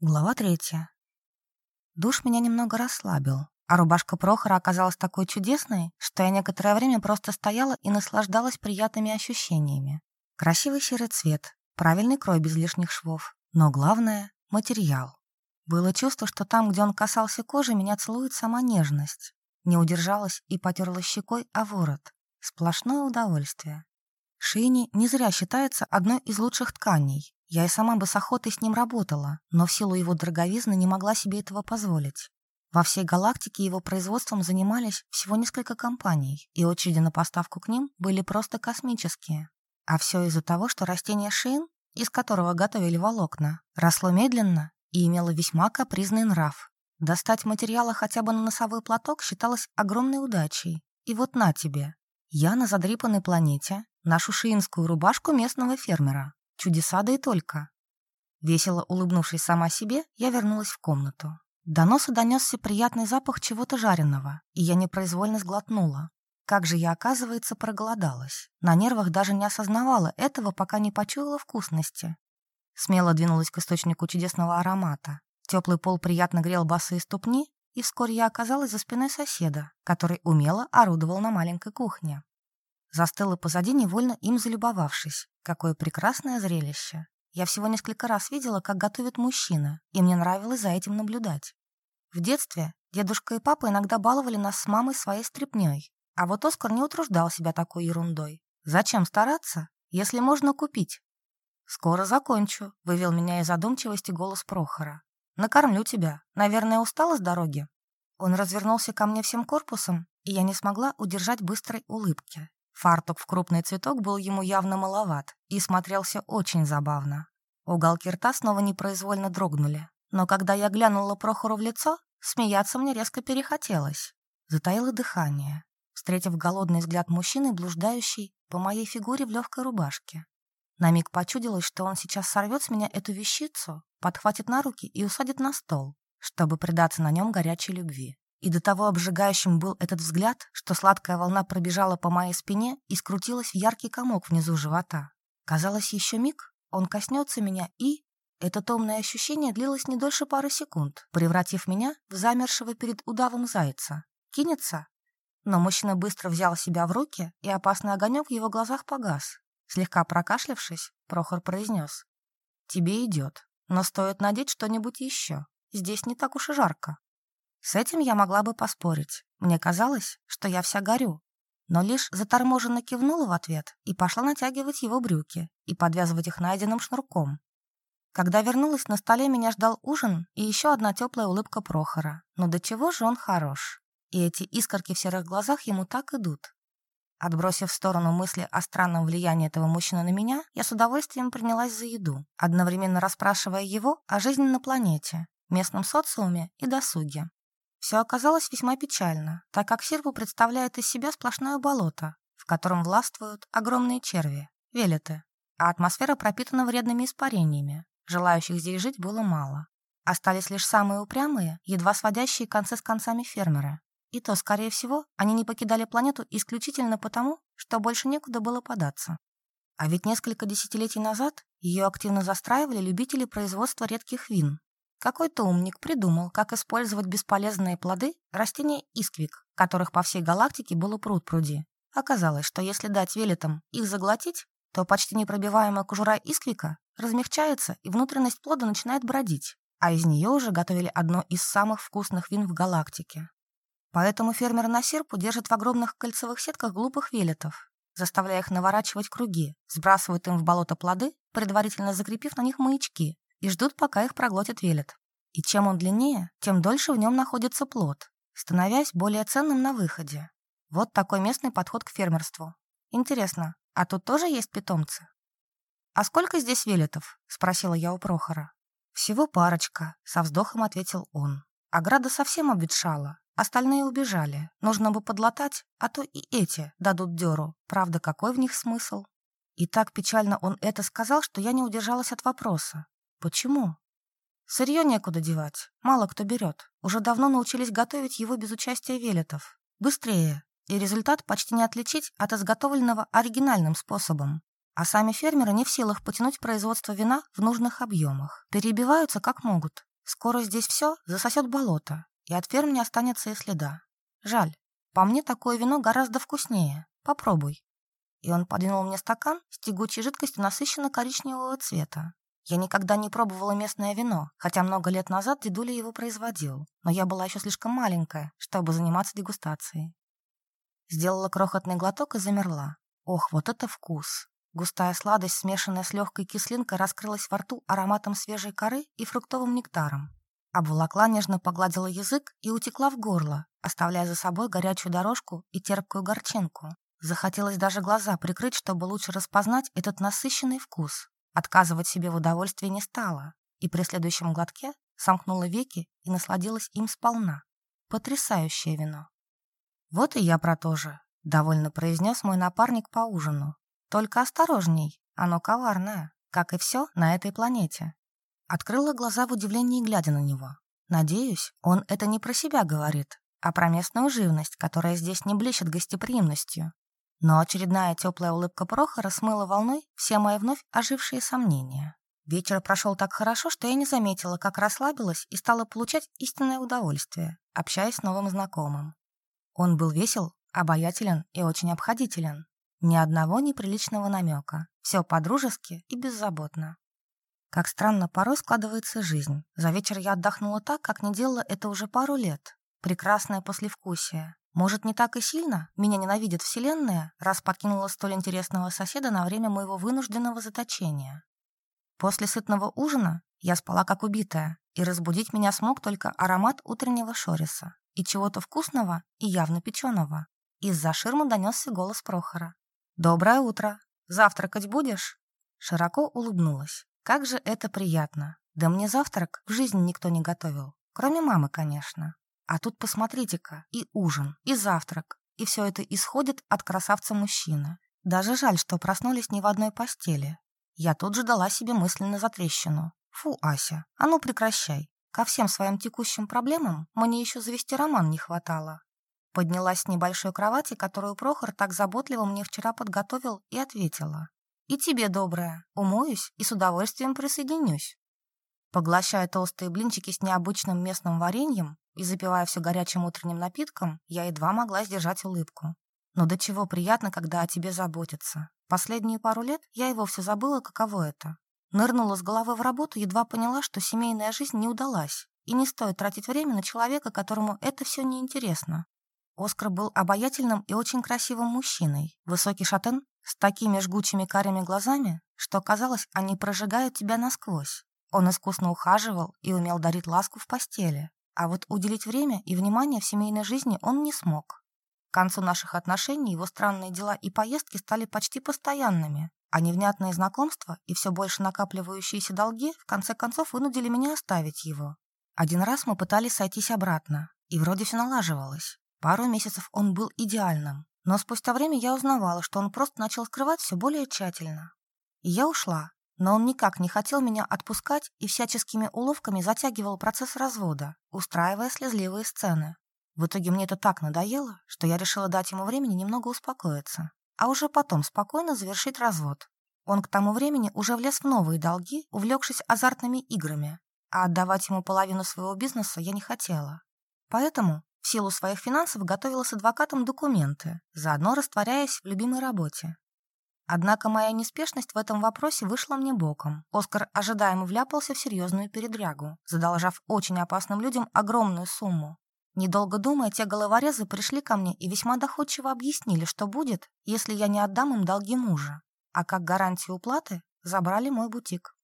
Глава третья. Душ меня немного расслабил, а рубашка Прохора оказалась такой чудесной, что я некоторое время просто стояла и наслаждалась приятными ощущениями. Красивый серый цвет, правильный крой без лишних швов, но главное — материал. Было чувство, что там, где он касался кожи, меня целует сама нежность. Не удержалась и потерла щекой о ворот. Сплошное удовольствие. Шини не зря считается одной из лучших тканей, я и сама бы с охотой с ним работала, но в силу его дороговизны не могла себе этого позволить. Во всей галактике его производством занимались всего несколько компаний, и очереди на поставку к ним были просто космические. А все из-за того, что растение шин, из которого готовили волокна, росло медленно и имело весьма капризный нрав. Достать материала хотя бы на носовой платок считалось огромной удачей. И вот на тебе. Я на задрипанной планете ношу шиинскую рубашку местного фермера, Чудеса да и только. Весело улыбнувшись сама себе, я вернулась в комнату. До носа донесся приятный запах чего-то жареного, и я непроизвольно сглотнула. Как же я, оказывается, проголодалась. На нервах даже не осознавала этого, пока не почуяла вкусности. Смело двинулась к источнику чудесного аромата. Теплый пол приятно грел босые ступни, и вскоре я оказалась за спиной соседа, который умело орудовал на маленькой кухне. Застыла позади, невольно им залюбовавшись. Какое прекрасное зрелище. Я всего несколько раз видела, как готовит мужчина, и мне нравилось за этим наблюдать. В детстве дедушка и папа иногда баловали нас с мамой своей стряпнёй, а вот Оскар не утруждал себя такой ерундой. Зачем стараться, если можно купить? «Скоро закончу», — вывел меня из задумчивости голос Прохора. «Накормлю тебя. Наверное, устала с дороги?» Он развернулся ко мне всем корпусом, и я не смогла удержать быстрой улыбки. Фартук в крупный цветок был ему явно маловат и смотрелся очень забавно. Уголки рта снова непроизвольно дрогнули. Но когда я глянула Прохору в лицо, смеяться мне резко перехотелось. Затаило дыхание, встретив голодный взгляд мужчины, блуждающий по моей фигуре в легкой рубашке. На миг почудилось, что он сейчас сорвет с меня эту вещицу, подхватит на руки и усадит на стол, чтобы предаться на нем горячей любви. И до того обжигающим был этот взгляд, что сладкая волна пробежала по моей спине и скрутилась в яркий комок внизу живота. Казалось, еще миг, он коснется меня и... Это томное ощущение длилось не дольше пары секунд, превратив меня в замершего перед удавом зайца. Кинется? Но мужчина быстро взял себя в руки, и опасный огонек в его глазах погас. Слегка прокашлявшись, Прохор произнес. «Тебе идет, но стоит надеть что-нибудь еще. Здесь не так уж и жарко». С этим я могла бы поспорить. Мне казалось, что я вся горю. Но лишь заторможенно кивнула в ответ и пошла натягивать его брюки и подвязывать их найденным шнурком. Когда вернулась, на столе меня ждал ужин и еще одна теплая улыбка Прохора. Но до чего же он хорош. И эти искорки в серых глазах ему так идут. Отбросив в сторону мысли о странном влиянии этого мужчины на меня, я с удовольствием принялась за еду, одновременно расспрашивая его о жизни на планете, местном социуме и досуге. Все оказалось весьма печально, так как Сирву представляет из себя сплошное болото, в котором властвуют огромные черви, велеты, а атмосфера пропитана вредными испарениями. Желающих здесь жить было мало. Остались лишь самые упрямые, едва сводящие концы с концами фермеры. И то, скорее всего, они не покидали планету исключительно потому, что больше некуда было податься. А ведь несколько десятилетий назад ее активно застраивали любители производства редких вин, какой-то умник придумал, как использовать бесполезные плоды растения исквик, которых по всей галактике было пруд-пруди. Оказалось, что если дать велетам их заглотить, то почти непробиваемая кожура исквика размягчается и внутренность плода начинает бродить, а из нее уже готовили одно из самых вкусных вин в галактике. Поэтому фермер на серпу держит в огромных кольцевых сетках глупых велетов, заставляя их наворачивать круги, сбрасывают им в болото плоды, предварительно закрепив на них маячки, и ждут, пока их проглотит велет. И чем он длиннее, тем дольше в нем находится плод, становясь более ценным на выходе. Вот такой местный подход к фермерству. Интересно, а тут тоже есть питомцы? «А сколько здесь велетов?» — спросила я у Прохора. «Всего парочка», — со вздохом ответил он. Ограда совсем обветшала, остальные убежали. Нужно бы подлатать, а то и эти дадут дёру. Правда, какой в них смысл? И так печально он это сказал, что я не удержалась от вопроса. Почему? Сырье некуда девать, мало кто берет. Уже давно научились готовить его без участия велетов. Быстрее, и результат почти не отличить от изготовленного оригинальным способом. а сами фермеры не в силах потянуть производство вина в нужных объемах. Перебиваются как могут. Скоро здесь все засосет болото, и от ферм не останется и следа. Жаль. По мне такое вино гораздо вкуснее. Попробуй. И он подвинул мне стакан с тягучей жидкостью насыщенно-коричневого цвета. Я никогда не пробовала местное вино, хотя много лет назад дедуля его производил, но я была еще слишком маленькая, чтобы заниматься дегустацией. Сделала крохотный глоток и замерла. Ох, вот это вкус! Густая сладость, смешанная с легкой кислинкой, раскрылась во рту ароматом свежей коры и фруктовым нектаром. Обволокла, нежно погладила язык и утекла в горло, оставляя за собой горячую дорожку и терпкую горчинку. Захотелось даже глаза прикрыть, чтобы лучше распознать этот насыщенный вкус. Отказывать себе в удовольствии не стала, и при следующем глотке сомкнула веки и насладилась им сполна. Потрясающее вино. «Вот и я про то же», — довольно произнес мой напарник по ужину. «Только осторожней, оно коварное, как и все на этой планете». Открыла глаза в удивлении, глядя на него. Надеюсь, он это не про себя говорит, а про местную живность, которая здесь не блещет гостеприимностью. Но очередная теплая улыбка Прохора смыла волной все мои вновь ожившие сомнения. Вечер прошел так хорошо, что я не заметила, как расслабилась и стала получать истинное удовольствие, общаясь с новым знакомым. Он был весел, обаятелен и очень обходителен. Ни одного неприличного намека. Все по-дружески и беззаботно. Как странно порой складывается жизнь. За вечер я отдохнула так, как не делала это уже пару лет. Прекрасное послевкусие. Может, не так и сильно меня ненавидит Вселенная, раз подкинула столь интересного соседа на время моего вынужденного заточения. После сытного ужина я спала как убитая, и разбудить меня смог только аромат утреннего шориса и чего-то вкусного и явно печеного. Из-за ширмы донесся голос Прохора. «Доброе утро! Завтракать будешь?» Широко улыбнулась. Как же это приятно. Да мне завтрак в жизни никто не готовил. Кроме мамы, конечно. А тут посмотрите-ка, и ужин, и завтрак. И все это исходит от красавца-мужчины. Даже жаль, что проснулись не в одной постели. Я тут же дала себе мысленно затрещину. Фу, Ася, а ну прекращай. Ко всем своим текущим проблемам мне еще завести роман не хватало. Поднялась с небольшой кровати, которую Прохор так заботливо мне вчера подготовил, и ответила. И тебе, добрая, умоюсь и с удовольствием присоединюсь. Поглощая толстые блинчики с необычным местным вареньем и запивая все горячим утренним напитком, я едва могла сдержать улыбку. Но до чего приятно, когда о тебе заботятся. Последние пару лет я и вовсе забыла, каково это. Нырнула с головы в работу, едва поняла, что семейная жизнь не удалась, и не стоит тратить время на человека, которому это все неинтересно. Оскар был обаятельным и очень красивым мужчиной. Высокий шатен с такими жгучими карими глазами, что, казалось, они прожигают тебя насквозь. Он искусно ухаживал и умел дарить ласку в постели, а вот уделить время и внимание в семейной жизни он не смог. К концу наших отношений его странные дела и поездки стали почти постоянными, а невнятные знакомства и все больше накапливающиеся долги в конце концов вынудили меня оставить его. Один раз мы пытались сойтись обратно, и вроде все налаживалось. Пару месяцев он был идеальным, но спустя время я узнавала, что он просто начал скрывать все более тщательно. И я ушла, но он никак не хотел меня отпускать и всяческими уловками затягивал процесс развода, устраивая слезливые сцены. В итоге мне это так надоело, что я решила дать ему времени немного успокоиться, а уже потом спокойно завершить развод. Он к тому времени уже влез в новые долги, увлекшись азартными играми, а отдавать ему половину своего бизнеса я не хотела. Поэтому в силу своих финансов готовила с адвокатом документы, заодно растворяясь в любимой работе. Однако моя неспешность в этом вопросе вышла мне боком. Оскар ожидаемо вляпался в серьезную передрягу, задолжав очень опасным людям огромную сумму. Недолго думая, те головорезы пришли ко мне и весьма доходчиво объяснили, что будет, если я не отдам им долги мужа. А как гарантию уплаты забрали мой бутик.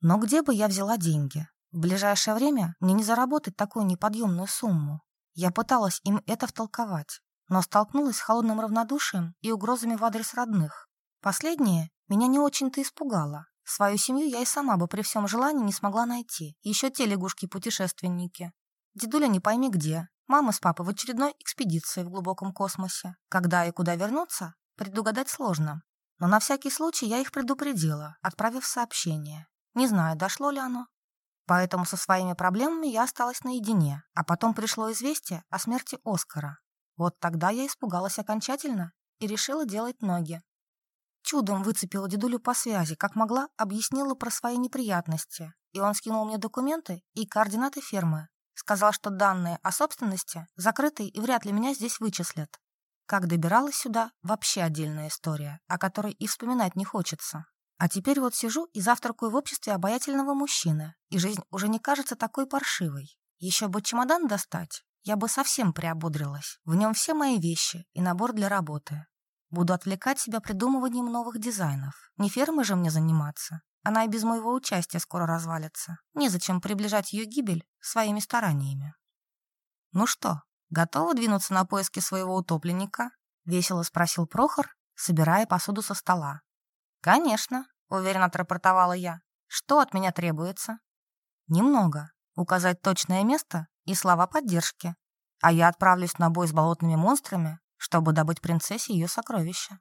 Но где бы я взяла деньги? В ближайшее время мне не заработать такую неподъемную сумму. Я пыталась им это втолковать, но столкнулась с холодным равнодушием и угрозами в адрес родных. Последнее меня не очень-то испугало. Свою семью я и сама бы при всем желании не смогла найти. Еще те лягушки-путешественники. Дедуля не пойми где. Мама с папой в очередной экспедиции в глубоком космосе. Когда и куда вернуться, предугадать сложно. Но на всякий случай я их предупредила, отправив сообщение. Не знаю, дошло ли оно, Поэтому со своими проблемами я осталась наедине, а потом пришло известие о смерти Оскара. Вот тогда я испугалась окончательно и решила делать ноги. Чудом выцепила дедулю по связи, как могла, объяснила про свои неприятности. И он скинул мне документы и координаты фермы. Сказал, что данные о собственности закрыты и вряд ли меня здесь вычислят. Как добиралась сюда – вообще отдельная история, о которой и вспоминать не хочется. А теперь вот сижу и завтракаю в обществе обаятельного мужчины, и жизнь уже не кажется такой паршивой. Еще бы чемодан достать, я бы совсем приободрилась. В нем все мои вещи и набор для работы. Буду отвлекать себя придумыванием новых дизайнов. Не фермой же мне заниматься. Она и без моего участия скоро развалится. Незачем приближать ее гибель своими стараниями. «Ну что, готова двинуться на поиски своего утопленника?» — весело спросил Прохор, собирая посуду со стола. «Конечно», — уверенно отрапортовала я. «Что от меня требуется?» «Немного. Указать точное место и слова поддержки. А я отправлюсь на бой с болотными монстрами чтобы добыть принцессе ее сокровища.